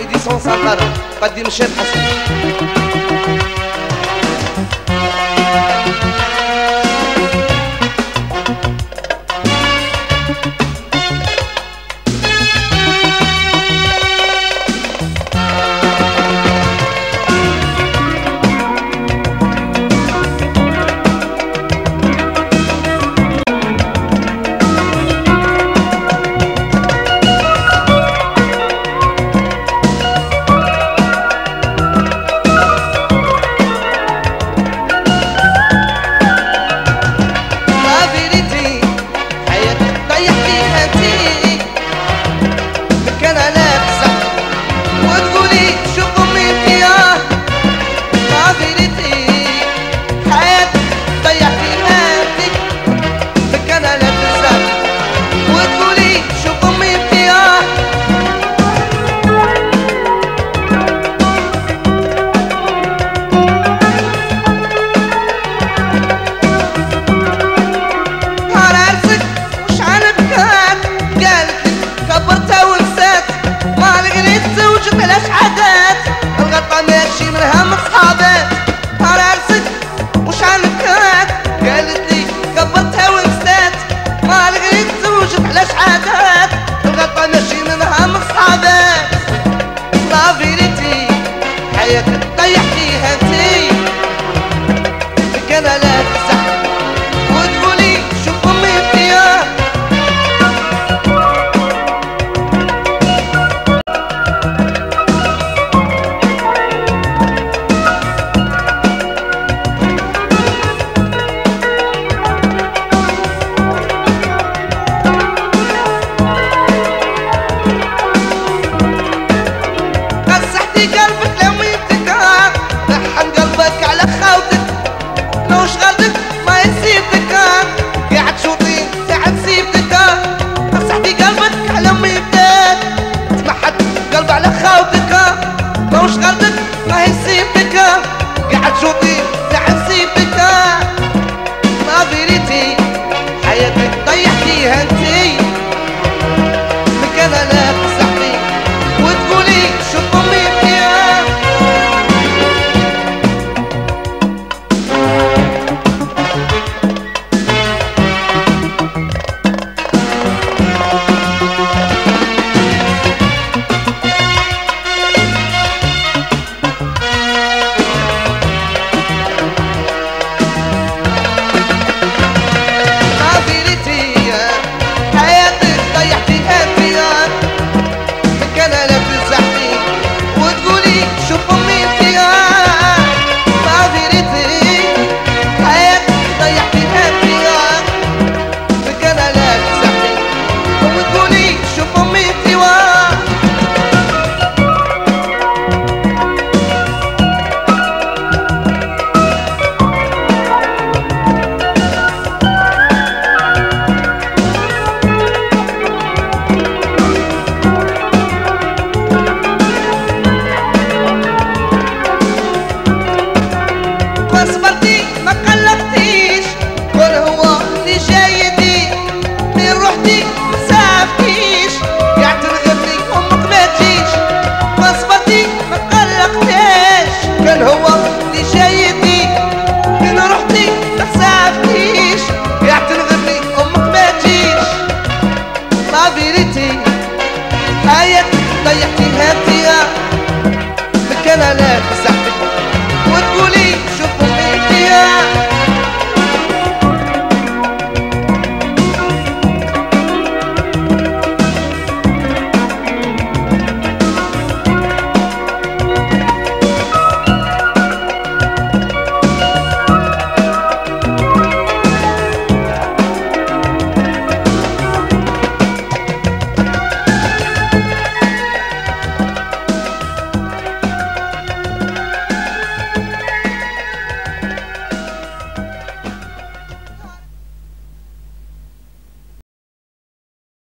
إديسون سانقارة قدم الشيخ حسن है كان هو اللي شايدني كان رحتي ما تساعدنيش. يا تنغرني أمك ما تجيش. ما بيريتي. حياتي ضيعتيها انتيا مكانها لا تسحبي وتقولي